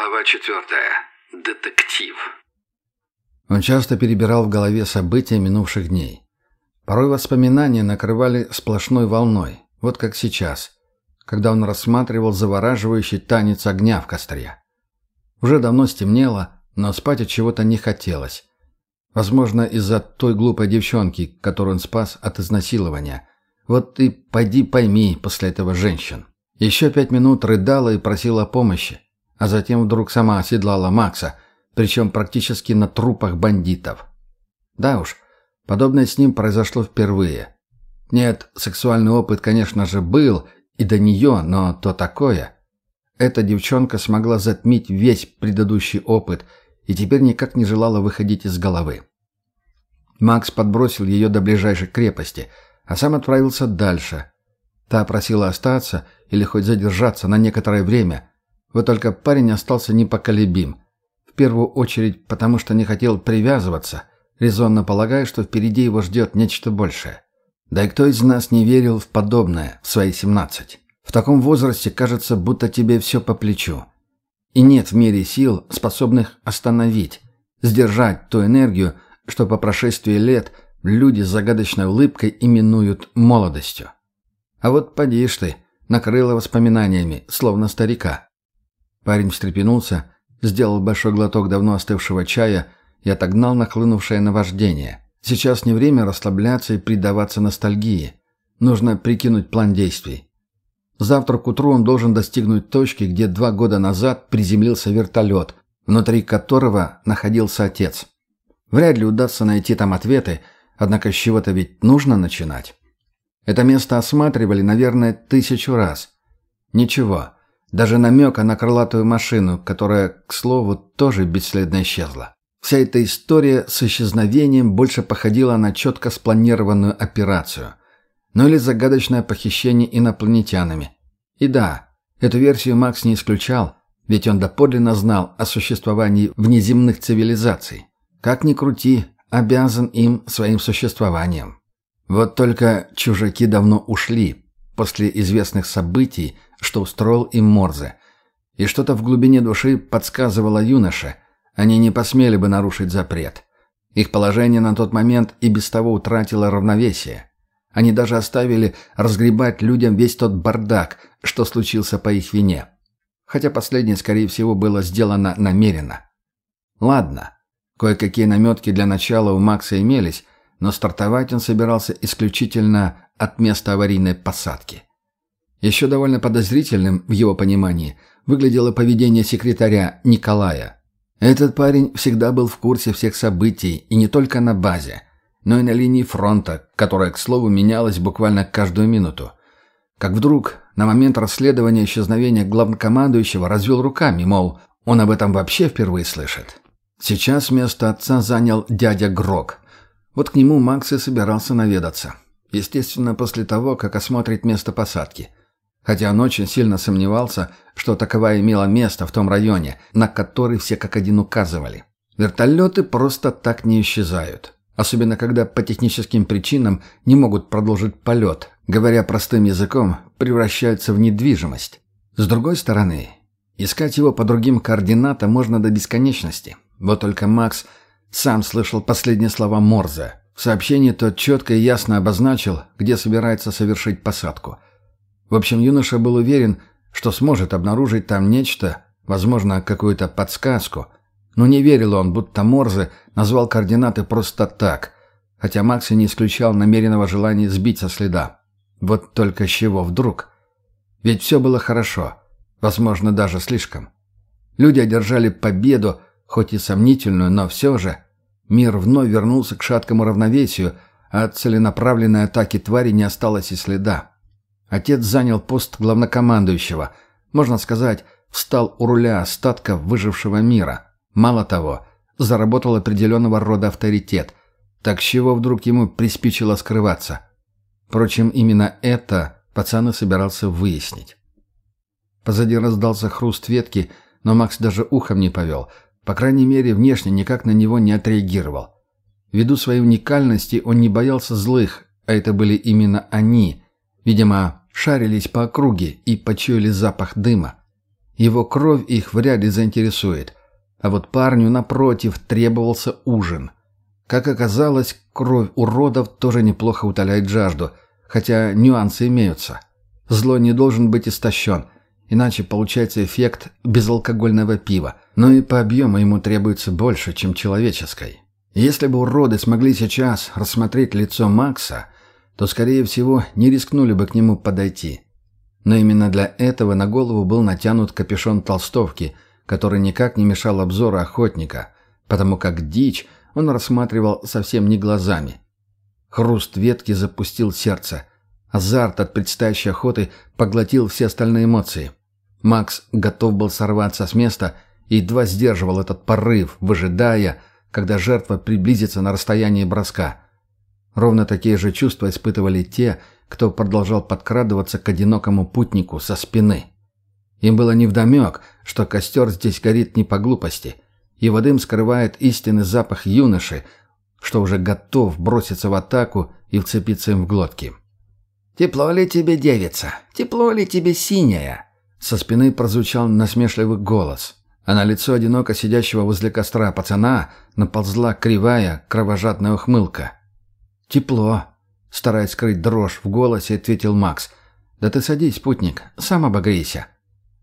Глава четвертая. Детектив. Он часто перебирал в голове события минувших дней. Порой воспоминания накрывали сплошной волной, вот как сейчас, когда он рассматривал завораживающий танец огня в костре. Уже давно стемнело, но спать от чего-то не хотелось. Возможно, из-за той глупой девчонки, которую он спас от изнасилования. Вот ты пойди пойми после этого женщин. Еще пять минут рыдала и просила помощи, а затем вдруг сама оседлала Макса, причем практически на трупах бандитов. Да уж, подобное с ним произошло впервые. Нет, сексуальный опыт, конечно же, был и до нее, но то такое. Эта девчонка смогла затмить весь предыдущий опыт и теперь никак не желала выходить из головы. Макс подбросил ее до ближайшей крепости, а сам отправился дальше. Та просила остаться или хоть задержаться на некоторое время, вот только парень остался непоколебим. В первую очередь потому, что не хотел привязываться, резонно полагая, что впереди его ждет нечто большее. Да и кто из нас не верил в подобное в свои 17? В таком возрасте кажется, будто тебе все по плечу. И нет в мире сил, способных остановить, сдержать ту энергию, что по прошествии лет люди с загадочной улыбкой именуют молодостью. А вот поди ж ты, накрыло воспоминаниями, словно старика. Парень встрепенулся, сделал большой глоток давно остывшего чая и отогнал нахлынувшее наваждение. Сейчас не время расслабляться и предаваться ностальгии. Нужно прикинуть план действий. Завтра к утру он должен достигнуть точки, где два года назад приземлился вертолет, внутри которого находился отец. Вряд ли удастся найти там ответы, однако с чего-то ведь нужно начинать. Это место осматривали, наверное, тысячу раз. Ничего. Даже намека на крылатую машину, которая, к слову, тоже бесследно исчезла. Вся эта история с исчезновением больше походила на четко спланированную операцию. Ну или загадочное похищение инопланетянами. И да, эту версию Макс не исключал, ведь он доподлинно знал о существовании внеземных цивилизаций. Как ни крути, обязан им своим существованием. Вот только чужаки давно ушли после известных событий, что устроил им Морзе. И что-то в глубине души подсказывало юноше, они не посмели бы нарушить запрет. Их положение на тот момент и без того утратило равновесие. Они даже оставили разгребать людям весь тот бардак, что случился по их вине. Хотя последнее, скорее всего, было сделано намеренно. Ладно, кое-какие наметки для начала у Макса имелись, но стартовать он собирался исключительно от места аварийной посадки. Еще довольно подозрительным, в его понимании, выглядело поведение секретаря Николая. Этот парень всегда был в курсе всех событий, и не только на базе, но и на линии фронта, которая, к слову, менялась буквально каждую минуту. Как вдруг, на момент расследования исчезновения главнокомандующего развел руками, мол, он об этом вообще впервые слышит. Сейчас место отца занял дядя Грок. Вот к нему Макс и собирался наведаться. Естественно, после того, как осмотрит место посадки – хотя он очень сильно сомневался, что таковая имела место в том районе, на который все как один указывали. Вертолеты просто так не исчезают. Особенно, когда по техническим причинам не могут продолжить полет, говоря простым языком, превращаются в недвижимость. С другой стороны, искать его по другим координатам можно до бесконечности. Вот только Макс сам слышал последние слова Морзе. В сообщении тот четко и ясно обозначил, где собирается совершить посадку – в общем, юноша был уверен, что сможет обнаружить там нечто, возможно, какую-то подсказку. Но не верил он, будто Морзе назвал координаты просто так, хотя Макс и не исключал намеренного желания сбить со следа. Вот только с чего вдруг? Ведь все было хорошо, возможно, даже слишком. Люди одержали победу, хоть и сомнительную, но все же. Мир вновь вернулся к шаткому равновесию, а от целенаправленной атаки твари не осталось и следа. Отец занял пост главнокомандующего. Можно сказать, встал у руля остатка выжившего мира. Мало того, заработал определенного рода авторитет. Так с чего вдруг ему приспичило скрываться? Впрочем, именно это пацан и собирался выяснить. Позади раздался хруст ветки, но Макс даже ухом не повел. По крайней мере, внешне никак на него не отреагировал. Ввиду своей уникальности он не боялся злых, а это были именно они. Видимо, шарились по округе и почуяли запах дыма. Его кровь их вряд ли заинтересует. А вот парню, напротив, требовался ужин. Как оказалось, кровь уродов тоже неплохо утоляет жажду, хотя нюансы имеются. Зло не должен быть истощен, иначе получается эффект безалкогольного пива, но и по объему ему требуется больше, чем человеческой. Если бы уроды смогли сейчас рассмотреть лицо Макса, то, скорее всего, не рискнули бы к нему подойти. Но именно для этого на голову был натянут капюшон толстовки, который никак не мешал обзору охотника, потому как дичь он рассматривал совсем не глазами. Хруст ветки запустил сердце. Азарт от предстоящей охоты поглотил все остальные эмоции. Макс готов был сорваться с места и едва сдерживал этот порыв, выжидая, когда жертва приблизится на расстояние броска. Ровно такие же чувства испытывали те, кто продолжал подкрадываться к одинокому путнику со спины. Им было невдомек, что костер здесь горит не по глупости. Его дым скрывает истинный запах юноши, что уже готов броситься в атаку и вцепиться им в глотки. «Тепло ли тебе, девица? Тепло ли тебе, синяя?» Со спины прозвучал насмешливый голос а на лицо одиноко сидящего возле костра пацана наползла кривая, кровожадная ухмылка. «Тепло», — стараясь скрыть дрожь в голосе, ответил Макс. «Да ты садись, путник, сам обогрейся».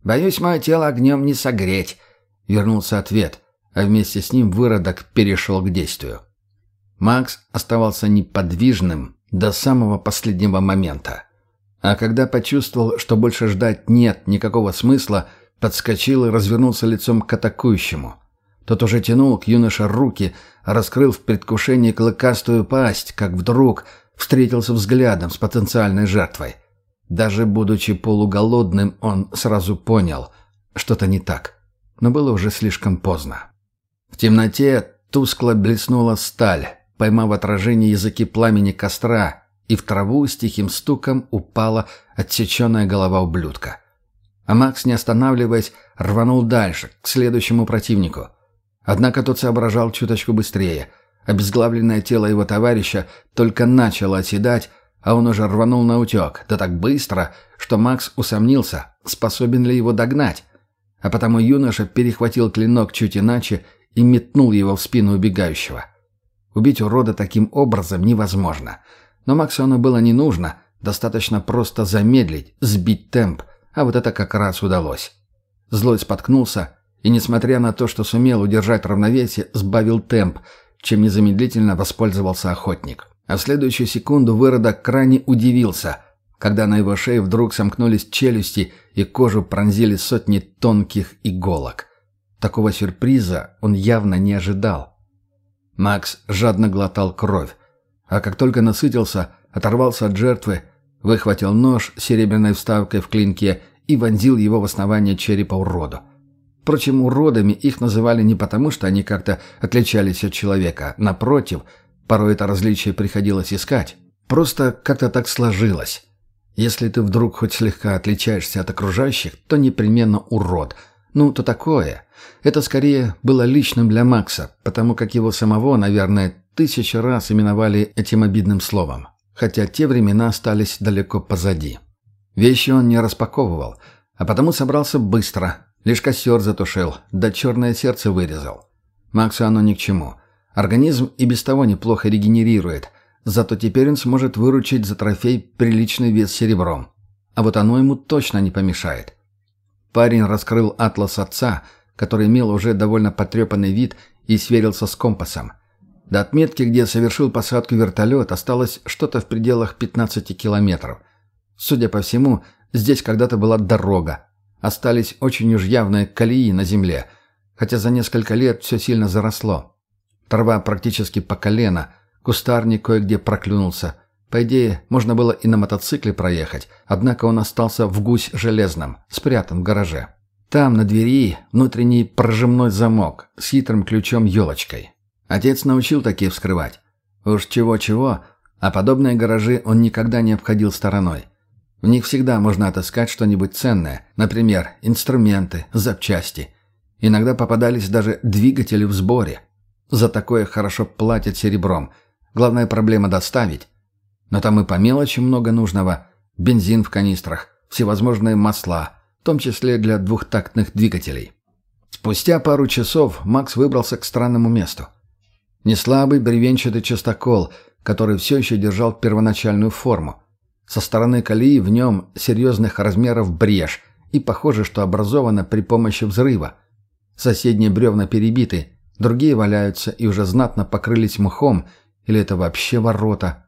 «Боюсь, мое тело огнем не согреть», — вернулся ответ, а вместе с ним выродок перешел к действию. Макс оставался неподвижным до самого последнего момента. А когда почувствовал, что больше ждать нет никакого смысла, — Подскочил и развернулся лицом к атакующему. Тот уже тянул к юноше руки, раскрыл в предвкушении клыкастую пасть, как вдруг встретился взглядом с потенциальной жертвой. Даже будучи полуголодным, он сразу понял, что-то не так. Но было уже слишком поздно. В темноте тускло блеснула сталь, поймав отражение языки пламени костра, и в траву с тихим стуком упала отсеченная голова ублюдка. А Макс, не останавливаясь, рванул дальше, к следующему противнику. Однако тот соображал чуточку быстрее. Обезглавленное тело его товарища только начало оседать, а он уже рванул на утек, да так быстро, что Макс усомнился, способен ли его догнать. А потому юноша перехватил клинок чуть иначе и метнул его в спину убегающего. Убить урода таким образом невозможно. Но Максу оно было не нужно, достаточно просто замедлить, сбить темп – а вот это как раз удалось. Злой споткнулся и, несмотря на то, что сумел удержать равновесие, сбавил темп, чем незамедлительно воспользовался охотник. А в следующую секунду выродок крайне удивился, когда на его шее вдруг сомкнулись челюсти и кожу пронзили сотни тонких иголок. Такого сюрприза он явно не ожидал. Макс жадно глотал кровь, а как только насытился, оторвался от жертвы, выхватил нож с серебряной вставкой в клинке и вонзил его в основание черепа уроду. Впрочем, уродами их называли не потому, что они как-то отличались от человека. Напротив, порой это различие приходилось искать. Просто как-то так сложилось. Если ты вдруг хоть слегка отличаешься от окружающих, то непременно урод. Ну, то такое. Это скорее было личным для Макса, потому как его самого, наверное, тысячу раз именовали этим обидным словом хотя те времена остались далеко позади. Вещи он не распаковывал, а потому собрался быстро, лишь костер затушил, да черное сердце вырезал. Максу оно ни к чему. Организм и без того неплохо регенерирует, зато теперь он сможет выручить за трофей приличный вес серебром. А вот оно ему точно не помешает. Парень раскрыл атлас отца, который имел уже довольно потрепанный вид и сверился с компасом – до отметки, где совершил посадку вертолет, осталось что-то в пределах 15 километров. Судя по всему, здесь когда-то была дорога. Остались очень уж явные колеи на земле, хотя за несколько лет все сильно заросло. Трава практически по колено, кустарник кое-где проклюнулся. По идее, можно было и на мотоцикле проехать, однако он остался в гусь железном, спрятан в гараже. Там, на двери, внутренний прожимной замок с хитрым ключом-елочкой. Отец научил такие вскрывать. Уж чего-чего, а подобные гаражи он никогда не обходил стороной. В них всегда можно отыскать что-нибудь ценное, например, инструменты, запчасти. Иногда попадались даже двигатели в сборе. За такое хорошо платят серебром. Главная проблема доставить. Но там и по мелочи много нужного. Бензин в канистрах, всевозможные масла, том числе для двухтактных двигателей. Спустя пару часов Макс выбрался к странному месту. Неслабый бревенчатый частокол, который все еще держал первоначальную форму. Со стороны колеи в нем серьезных размеров брешь, и похоже, что образована при помощи взрыва. Соседние бревна перебиты, другие валяются и уже знатно покрылись мхом, или это вообще ворота.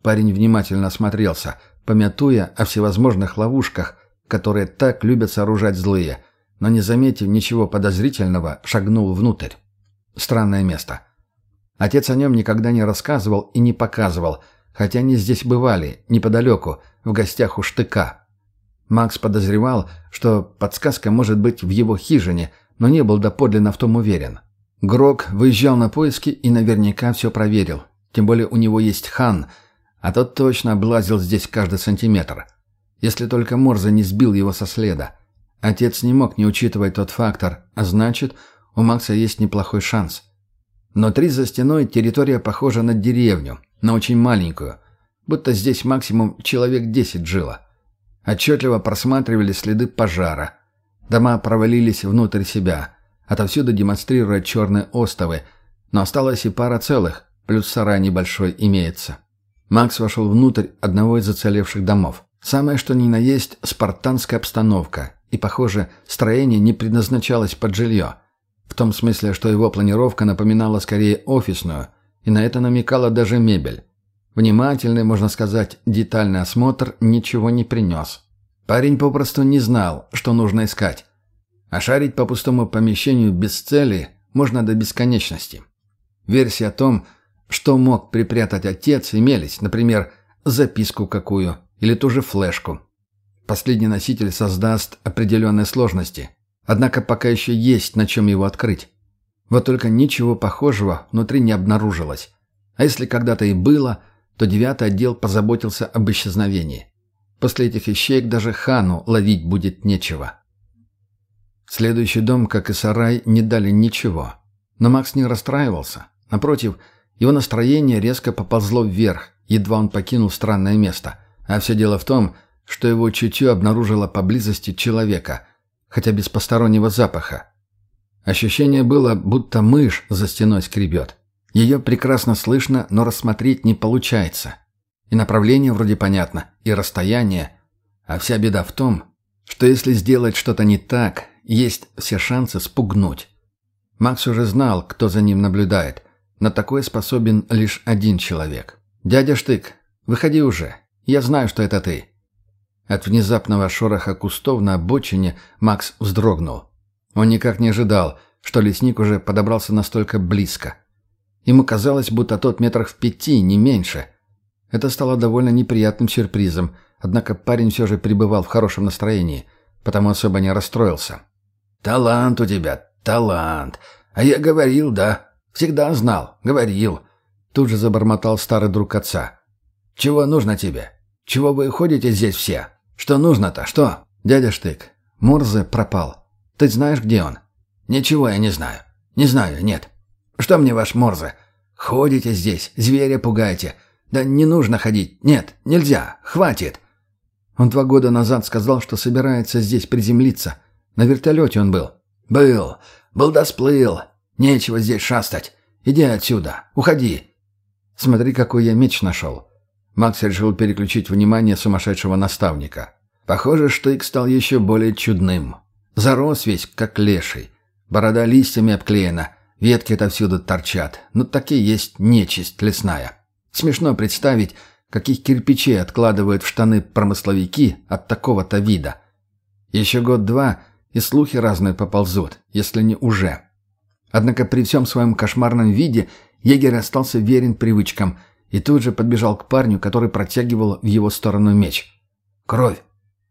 Парень внимательно осмотрелся, помятуя о всевозможных ловушках, которые так любят сооружать злые, но не заметив ничего подозрительного, шагнул внутрь. Странное место. Отец о нем никогда не рассказывал и не показывал, хотя они здесь бывали, неподалеку, в гостях у штыка. Макс подозревал, что подсказка может быть в его хижине, но не был доподлинно в том уверен. Грок выезжал на поиски и наверняка все проверил. Тем более у него есть хан, а тот точно облазил здесь каждый сантиметр. Если только Морзе не сбил его со следа. Отец не мог не учитывать тот фактор, а значит, у Макса есть неплохой шанс. Внутри за стеной территория похожа на деревню, но очень маленькую, будто здесь максимум человек десять жило. Отчетливо просматривали следы пожара. Дома провалились внутрь себя, отовсюду демонстрируя черные остовы, но осталась и пара целых, плюс сарай небольшой имеется. Макс вошел внутрь одного из зацелевших домов. Самое что ни на есть спартанская обстановка, и, похоже, строение не предназначалось под жилье. В том смысле, что его планировка напоминала скорее офисную, и на это намекала даже мебель. Внимательный, можно сказать, детальный осмотр ничего не принес. Парень попросту не знал, что нужно искать. А шарить по пустому помещению без цели можно до бесконечности. Версии о том, что мог припрятать отец, имелись, например, записку какую или ту же флешку. Последний носитель создаст определенные сложности. Однако пока еще есть на чем его открыть. Вот только ничего похожего внутри не обнаружилось. А если когда-то и было, то девятый отдел позаботился об исчезновении. После этих ищеек даже хану ловить будет нечего. Следующий дом, как и сарай, не дали ничего. Но Макс не расстраивался. Напротив, его настроение резко поползло вверх, едва он покинул странное место. А все дело в том, что его чутье обнаружило поблизости человека, хотя без постороннего запаха. Ощущение было, будто мышь за стеной скребет. Ее прекрасно слышно, но рассмотреть не получается. И направление вроде понятно, и расстояние. А вся беда в том, что если сделать что-то не так, есть все шансы спугнуть. Макс уже знал, кто за ним наблюдает. На такое способен лишь один человек. «Дядя Штык, выходи уже. Я знаю, что это ты». От внезапного шороха кустов на обочине Макс вздрогнул. Он никак не ожидал, что лесник уже подобрался настолько близко. Ему казалось, будто тот метрах в пяти, не меньше. Это стало довольно неприятным сюрпризом, однако парень все же пребывал в хорошем настроении, потому особо не расстроился. «Талант у тебя, талант. А я говорил, да. Всегда знал, говорил». Тут же забормотал старый друг отца. «Чего нужно тебе? Чего вы ходите здесь все?» «Что нужно-то? Что?» «Дядя Штык, Морзе пропал. Ты знаешь, где он?» «Ничего я не знаю. Не знаю, нет. Что мне ваш Морзе? Ходите здесь, зверя пугаете. Да не нужно ходить. Нет, нельзя. Хватит». Он два года назад сказал, что собирается здесь приземлиться. На вертолете он был. «Был. Был да сплыл. Нечего здесь шастать. Иди отсюда. Уходи». «Смотри, какой я меч нашел. Макс решил переключить внимание сумасшедшего наставника. Похоже, Штык стал еще более чудным. Зарос весь, как леший. Борода листьями обклеена, ветки отовсюду торчат. Ну, такие есть нечисть лесная. Смешно представить, каких кирпичей откладывают в штаны промысловики от такого-то вида. Еще год-два, и слухи разные поползут, если не уже. Однако при всем своем кошмарном виде егерь остался верен привычкам – и тут же подбежал к парню, который протягивал в его сторону меч. «Кровь!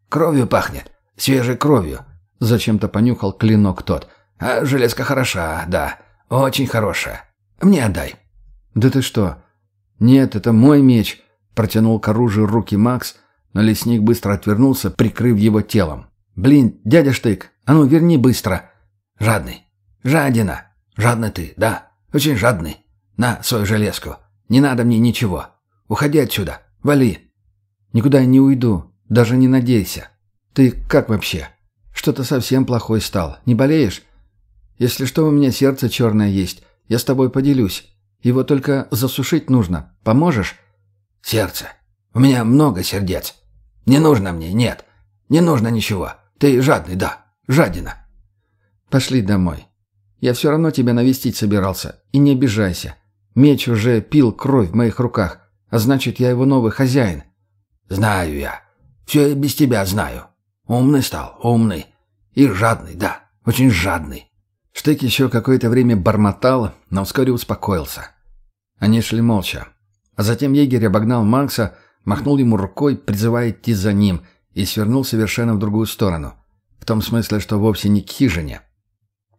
Кровью пахнет! Свежей кровью!» Зачем-то понюхал клинок тот. «А железка хороша, да. Очень хорошая. Мне отдай». «Да ты что?» «Нет, это мой меч», — протянул к оружию руки Макс, но лесник быстро отвернулся, прикрыв его телом. «Блин, дядя Штык, а ну верни быстро!» «Жадный! Жадина! Жадный ты, да, очень жадный! На свою железку!» Не надо мне ничего. Уходи отсюда. Вали. Никуда я не уйду. Даже не надейся. Ты как вообще? Что-то совсем плохой стал. Не болеешь? Если что, у меня сердце черное есть. Я с тобой поделюсь. Его только засушить нужно. Поможешь?» «Сердце. У меня много сердец. Не нужно мне, нет. Не нужно ничего. Ты жадный, да. Жадина». «Пошли домой. Я все равно тебя навестить собирался. И не обижайся. Меч уже пил кровь в моих руках. А значит, я его новый хозяин». «Знаю я. Все без тебя знаю. Умный стал, умный. И жадный, да. Очень жадный». Штык еще какое-то время бормотал, но вскоре успокоился. Они шли молча. А затем егерь обогнал Макса, махнул ему рукой, призывая идти за ним, и свернул совершенно в другую сторону. В том смысле, что вовсе не к хижине.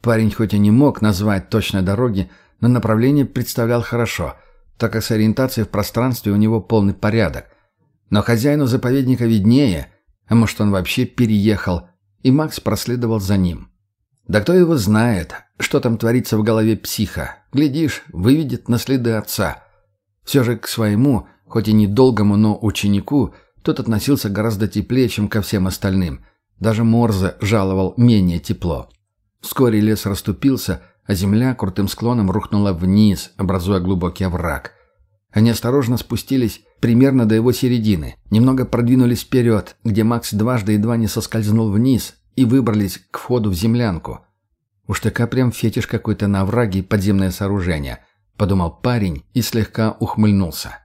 Парень хоть и не мог назвать точной дороги, но направление представлял хорошо, так как с ориентацией в пространстве у него полный порядок. Но хозяину заповедника виднее, а может он вообще переехал, и Макс проследовал за ним. Да кто его знает, что там творится в голове психа. Глядишь, выведет на следы отца. Все же к своему, хоть и недолгому, но ученику, тот относился гораздо теплее, чем ко всем остальным. Даже Морзе жаловал менее тепло. Вскоре лес расступился, а земля крутым склоном рухнула вниз, образуя глубокий овраг. Они осторожно спустились примерно до его середины, немного продвинулись вперед, где Макс дважды едва не соскользнул вниз, и выбрались к входу в землянку. Уж такая прям фетиш какой-то на овраге и подземное сооружение, подумал парень и слегка ухмыльнулся.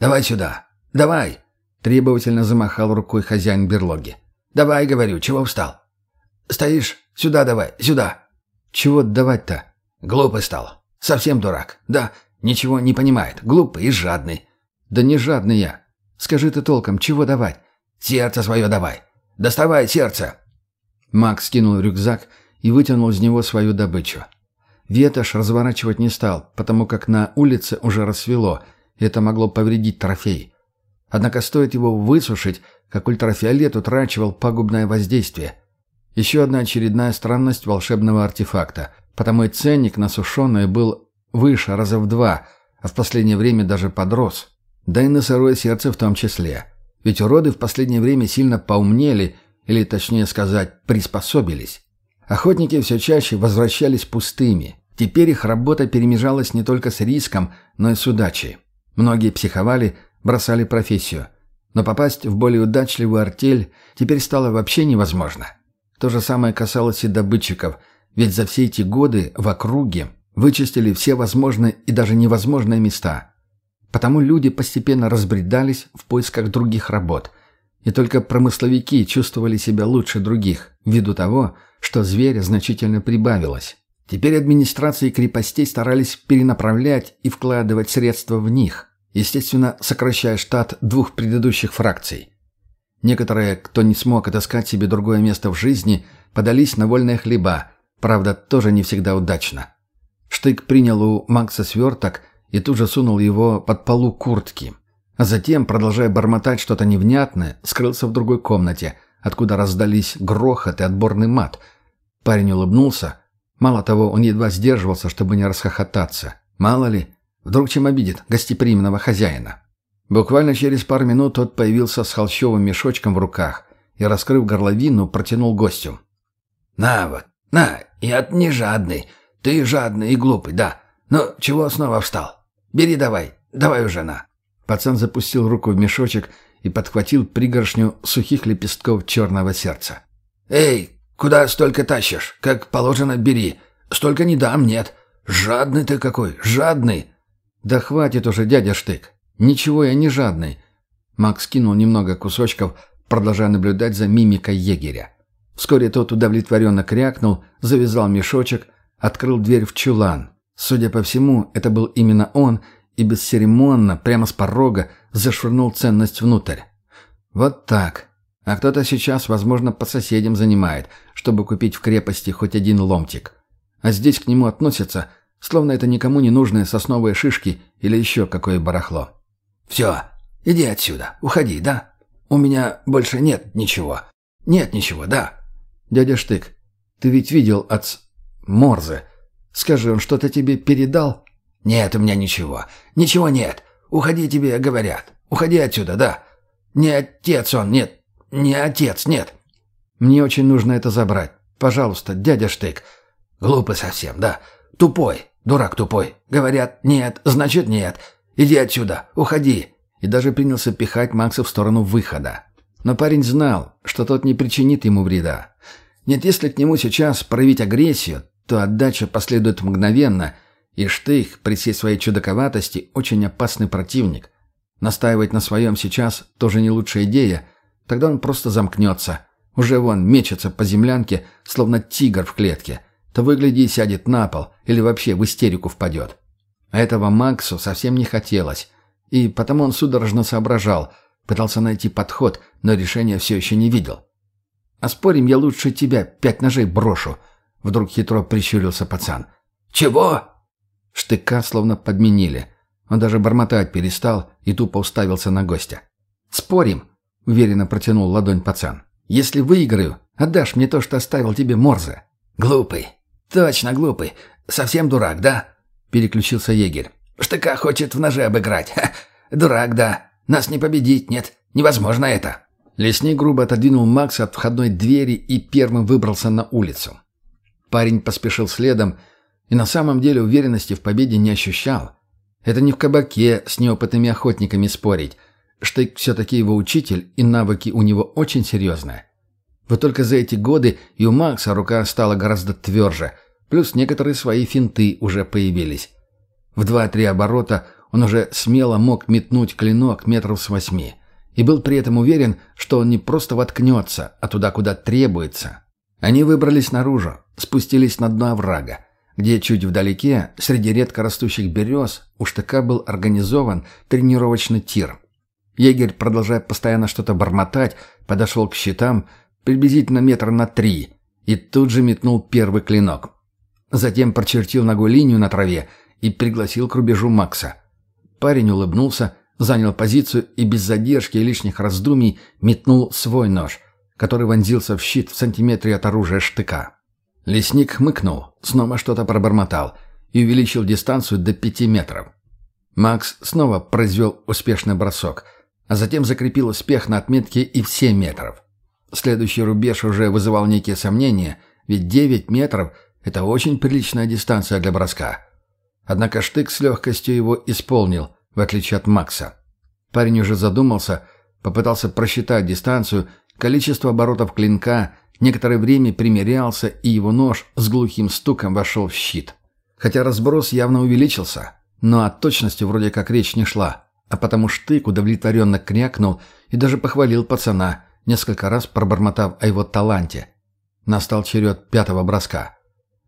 «Давай сюда! Давай!» Требовательно замахал рукой хозяин берлоги. «Давай, говорю, чего встал?» «Стоишь? Сюда давай, сюда!» «Чего давать-то?» «Глупый стал. Совсем дурак. Да, ничего не понимает. Глупый и жадный». «Да не жадный я. Скажи ты толком, чего давать?» «Сердце свое давай. Доставай сердце!» Макс скинул рюкзак и вытянул из него свою добычу. Ветошь разворачивать не стал, потому как на улице уже рассвело, и это могло повредить трофей. Однако стоит его высушить, как ультрафиолет утрачивал пагубное воздействие. Еще одна очередная странность волшебного артефакта, потому и ценник на сушеное был выше раза в два, а в последнее время даже подрос. Да и на сырое сердце в том числе. Ведь уроды в последнее время сильно поумнели – или, точнее сказать, приспособились. Охотники все чаще возвращались пустыми. Теперь их работа перемежалась не только с риском, но и с удачей. Многие психовали, бросали профессию. Но попасть в более удачливую артель теперь стало вообще невозможно. То же самое касалось и добытчиков, ведь за все эти годы в округе вычистили все возможные и даже невозможные места. Потому люди постепенно разбредались в поисках других работ – и только промысловики чувствовали себя лучше других, ввиду того, что зверя значительно прибавилось. Теперь администрации крепостей старались перенаправлять и вкладывать средства в них, естественно, сокращая штат двух предыдущих фракций. Некоторые, кто не смог отыскать себе другое место в жизни, подались на вольные хлеба, правда, тоже не всегда удачно. Штык принял у Макса сверток и тут же сунул его под полу куртки – а затем, продолжая бормотать что-то невнятное, скрылся в другой комнате, откуда раздались грохот и отборный мат. Парень улыбнулся. Мало того, он едва сдерживался, чтобы не расхохотаться. Мало ли, вдруг чем обидит гостеприимного хозяина. Буквально через пару минут тот появился с холщовым мешочком в руках и, раскрыв горловину, протянул гостю. «На вот, на, я не жадный. Ты жадный и глупый, да. Ну, чего снова встал? Бери давай, давай уже на». Пацан запустил руку в мешочек и подхватил пригоршню сухих лепестков черного сердца. «Эй, куда столько тащишь? Как положено, бери. Столько не дам, нет. Жадный ты какой, жадный!» «Да хватит уже, дядя Штык. Ничего я не жадный». Макс кинул немного кусочков, продолжая наблюдать за мимикой егеря. Вскоре тот удовлетворенно крякнул, завязал мешочек, открыл дверь в чулан. Судя по всему, это был именно он — и бесцеремонно, прямо с порога, зашвырнул ценность внутрь. Вот так. А кто-то сейчас, возможно, по соседям занимает, чтобы купить в крепости хоть один ломтик. А здесь к нему относятся, словно это никому не нужные сосновые шишки или еще какое барахло. «Все, иди отсюда, уходи, да? У меня больше нет ничего. Нет ничего, да?» «Дядя Штык, ты ведь видел от Морзе. Скажи, он что-то тебе передал?» «Нет у меня ничего. Ничего нет. Уходи, тебе говорят. Уходи отсюда, да. Не отец он, нет. Не отец, нет». Мне очень нужно это забрать. Пожалуйста, дядя Штык». «Глупый совсем, да. Тупой. Дурак тупой. Говорят, нет, значит нет. Иди отсюда, уходи». И даже принялся пихать Макса в сторону выхода. Но парень знал, что тот не причинит ему вреда. Нет, если к нему сейчас проявить агрессию, то отдача последует мгновенно, и Штых при всей своей чудаковатости очень опасный противник. Настаивать на своем сейчас тоже не лучшая идея, тогда он просто замкнется. Уже вон мечется по землянке, словно тигр в клетке. То выгляди и сядет на пол, или вообще в истерику впадет. Этого Максу совсем не хотелось. И потому он судорожно соображал, пытался найти подход, но решения все еще не видел. «А спорим, я лучше тебя пять ножей брошу», — вдруг хитро прищурился пацан. «Чего?» Штыка словно подменили. Он даже бормотать перестал и тупо уставился на гостя. «Спорим», — уверенно протянул ладонь пацан. «Если выиграю, отдашь мне то, что оставил тебе Морзе». «Глупый. Точно глупый. Совсем дурак, да?» — переключился егерь. «Штыка хочет в ноже обыграть. Ха, дурак, да. Нас не победить, нет. Невозможно это». Лесник грубо отодвинул Макса от входной двери и первым выбрался на улицу. Парень поспешил следом и на самом деле уверенности в победе не ощущал. Это не в кабаке с неопытными охотниками спорить. Штык все-таки его учитель, и навыки у него очень серьезные. Вот только за эти годы и у Макса рука стала гораздо тверже, плюс некоторые свои финты уже появились. В два-три оборота он уже смело мог метнуть клинок метров с восьми и был при этом уверен, что он не просто воткнется, а туда, куда требуется. Они выбрались наружу, спустились на дно оврага, где чуть вдалеке, среди редко растущих берез, у штыка был организован тренировочный тир. Егерь, продолжая постоянно что-то бормотать, подошел к щитам приблизительно метра на три и тут же метнул первый клинок. Затем прочертил ногой линию на траве и пригласил к рубежу Макса. Парень улыбнулся, занял позицию и без задержки и лишних раздумий метнул свой нож, который вонзился в щит в сантиметре от оружия штыка. Лесник хмыкнул, снова что-то пробормотал и увеличил дистанцию до пяти метров. Макс снова произвел успешный бросок, а затем закрепил успех на отметке и в семь метров. Следующий рубеж уже вызывал некие сомнения, ведь девять метров – это очень приличная дистанция для броска. Однако Штык с легкостью его исполнил – в отличие от Макса. Парень уже задумался, попытался просчитать дистанцию, количество оборотов клинка, некоторое время примерялся, и его нож с глухим стуком вошел в щит. Хотя разброс явно увеличился, но о точности вроде как речь не шла, а потому штык удовлетворенно крякнул и даже похвалил пацана, несколько раз пробормотав о его таланте. Настал черед пятого броска.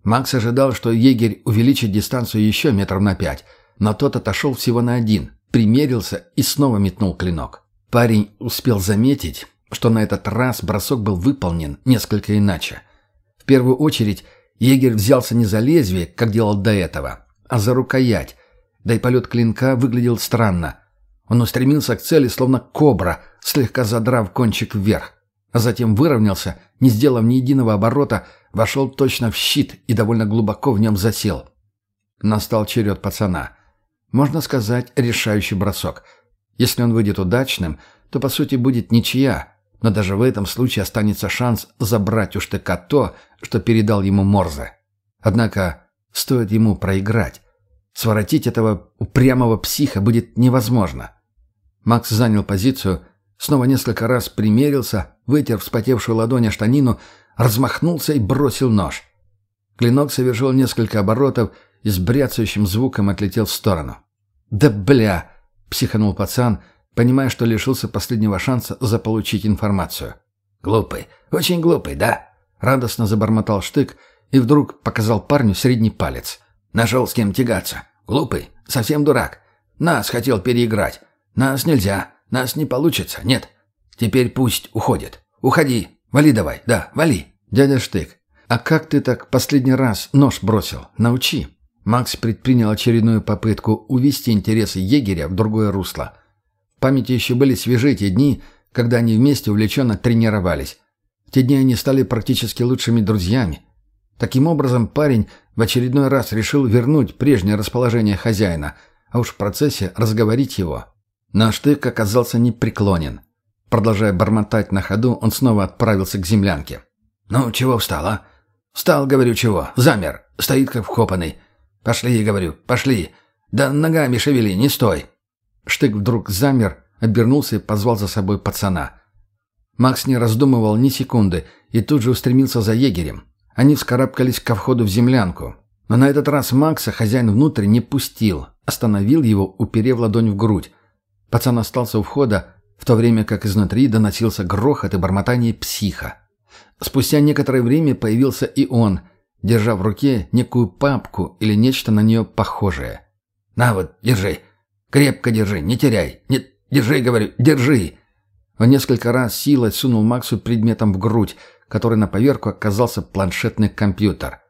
Макс ожидал, что егерь увеличит дистанцию еще метров на пять – но тот отошел всего на один, примерился и снова метнул клинок. Парень успел заметить, что на этот раз бросок был выполнен несколько иначе. В первую очередь егерь взялся не за лезвие, как делал до этого, а за рукоять, да и полет клинка выглядел странно. Он устремился к цели, словно кобра, слегка задрав кончик вверх, а затем выровнялся, не сделав ни единого оборота, вошел точно в щит и довольно глубоко в нем засел. Настал черед пацана — можно сказать, решающий бросок. Если он выйдет удачным, то по сути будет ничья, но даже в этом случае останется шанс забрать у штыка то, что передал ему Морзе. Однако стоит ему проиграть. Своротить этого упрямого психа будет невозможно. Макс занял позицию, снова несколько раз примерился, вытер вспотевшую ладонь о штанину, размахнулся и бросил нож. Клинок совершил несколько оборотов и с бряцающим звуком отлетел в сторону. «Да бля!» — психанул пацан, понимая, что лишился последнего шанса заполучить информацию. «Глупый, очень глупый, да?» — радостно забормотал штык и вдруг показал парню средний палец. «Нашел с кем тягаться. Глупый, совсем дурак. Нас хотел переиграть. Нас нельзя, нас не получится, нет. Теперь пусть уходит. Уходи, вали давай, да, вали». «Дядя Штык, а как ты так последний раз нож бросил? Научи». Макс предпринял очередную попытку увести интересы егеря в другое русло. В памяти еще были свежи те дни, когда они вместе увлеченно тренировались. В те дни они стали практически лучшими друзьями. Таким образом, парень в очередной раз решил вернуть прежнее расположение хозяина, а уж в процессе разговорить его. Но штык оказался непреклонен. Продолжая бормотать на ходу, он снова отправился к землянке. «Ну, чего встал, а? Встал, говорю, чего? Замер. Стоит, как вкопанный. Пошли, говорю, пошли. Да ногами шевели, не стой». Штык вдруг замер, обернулся и позвал за собой пацана. Макс не раздумывал ни секунды и тут же устремился за егерем. Они вскарабкались ко входу в землянку. Но на этот раз Макса хозяин внутрь не пустил, остановил его, уперев ладонь в грудь. Пацан остался у входа, в то время как изнутри доносился грохот и бормотание психа. Спустя некоторое время появился и он, держа в руке некую папку или нечто на нее похожее. «На вот, держи. Крепко держи, не теряй. Нет, держи, говорю, держи!» Он несколько раз силой сунул Максу предметом в грудь, который на поверку оказался планшетный компьютер.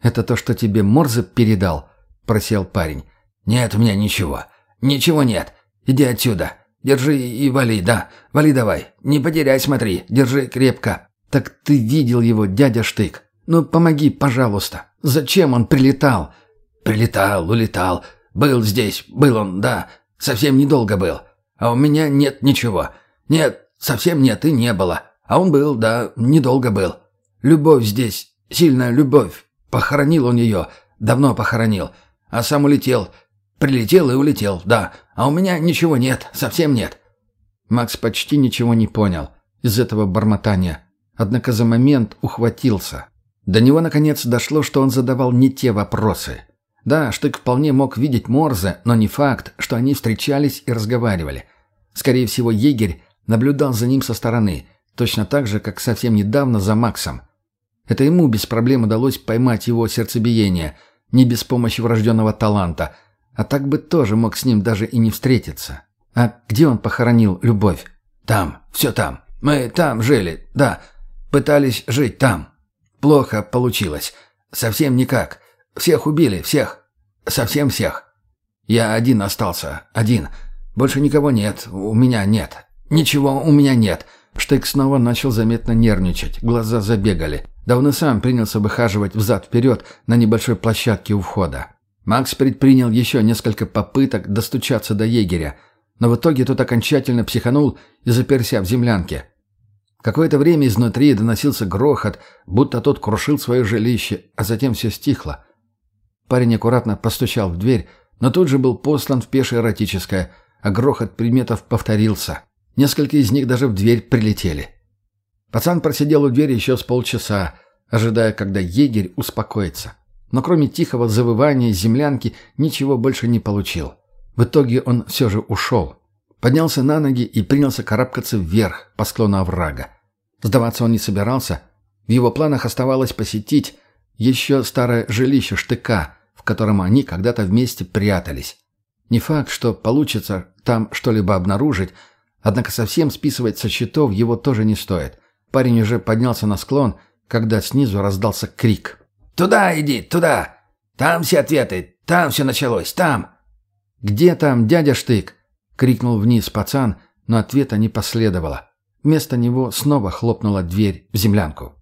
«Это то, что тебе Морзе передал?» – просел парень. «Нет у меня ничего. Ничего нет. Иди отсюда. Держи и вали, да. Вали давай. Не потеряй, смотри. Держи крепко». «Так ты видел его, дядя Штык? Ну, помоги, пожалуйста. Зачем он прилетал?» «Прилетал, улетал. Был здесь, был он, да. Совсем недолго был. А у меня нет ничего. Нет, совсем нет и не было. А он был, да, недолго был. Любовь здесь, сильная любовь. Похоронил он ее, давно похоронил. А сам улетел. Прилетел и улетел, да. А у меня ничего нет, совсем нет». Макс почти ничего не понял из этого бормотания. Однако за момент ухватился. До него наконец дошло, что он задавал не те вопросы. Да, Штык вполне мог видеть Морзе, но не факт, что они встречались и разговаривали. Скорее всего, егерь наблюдал за ним со стороны, точно так же, как совсем недавно за Максом. Это ему без проблем удалось поймать его сердцебиение, не без помощи врожденного таланта, а так бы тоже мог с ним даже и не встретиться. А где он похоронил любовь? Там, все там. Мы там жили, да. Пытались жить там. Плохо получилось. Совсем никак. Всех убили, всех. Совсем всех. Я один остался, один. Больше никого нет, у меня нет. Ничего у меня нет. Штык снова начал заметно нервничать, глаза забегали. Давно сам принялся выхаживать взад-вперед на небольшой площадке у входа. Макс предпринял еще несколько попыток достучаться до егеря, но в итоге тот окончательно психанул и заперся в землянке. Какое-то время изнутри доносился грохот, будто тот крушил свое жилище, а затем все стихло. Парень аккуратно постучал в дверь, но тут же был послан в пешее эротическое, а грохот предметов повторился. Несколько из них даже в дверь прилетели. Пацан просидел у двери еще с полчаса, ожидая, когда егерь успокоится. Но кроме тихого завывания землянки ничего больше не получил. В итоге он все же ушел. Поднялся на ноги и принялся карабкаться вверх по склону оврага. Сдаваться он не собирался. В его планах оставалось посетить еще старое жилище штыка, в котором они когда-то вместе прятались. Не факт, что получится там что-либо обнаружить, однако совсем списывать со счетов его тоже не стоит. Парень уже поднялся на склон, когда снизу раздался крик. «Туда иди, туда! Там все ответы, там все началось, там!» «Где там, дядя Штык?» — крикнул вниз пацан, но ответа не последовало. Вместо него снова хлопнула дверь в землянку.